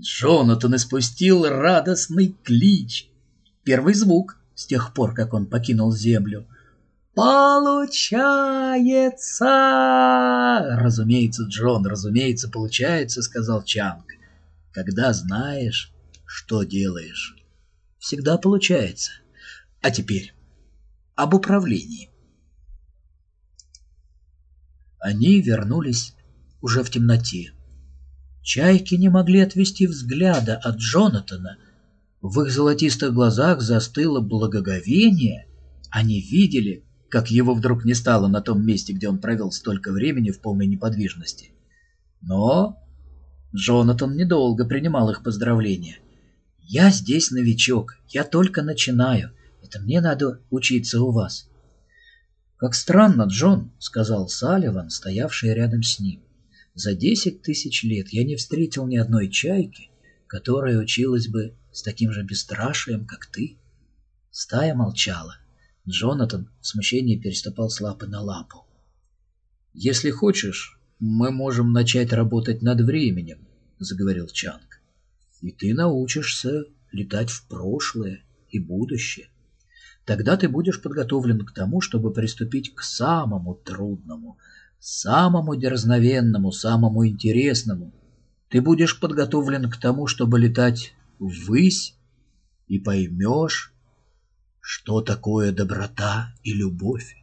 Джонатан испустил радостный клич. Первый звук с тех пор, как он покинул землю. «Получается!» «Разумеется, Джон, разумеется, получается», — сказал Чанг. «Когда знаешь, что делаешь, всегда получается. А теперь об управлении». Они вернулись уже в темноте. Чайки не могли отвести взгляда от Джонатана. В их золотистых глазах застыло благоговение. Они видели, как его вдруг не стало на том месте, где он провел столько времени в полной неподвижности. Но Джонатан недолго принимал их поздравления. «Я здесь новичок, я только начинаю. Это мне надо учиться у вас». «Как странно, Джон», — сказал Салливан, стоявший рядом с ним. За десять тысяч лет я не встретил ни одной чайки, которая училась бы с таким же бесстрашием, как ты. Стая молчала. Джонатан в смущении переступал с лапы на лапу. «Если хочешь, мы можем начать работать над временем», — заговорил Чанг. «И ты научишься летать в прошлое и будущее. Тогда ты будешь подготовлен к тому, чтобы приступить к самому трудному — самому дерзновенному, самому интересному. Ты будешь подготовлен к тому, чтобы летать ввысь и поймешь, что такое доброта и любовь.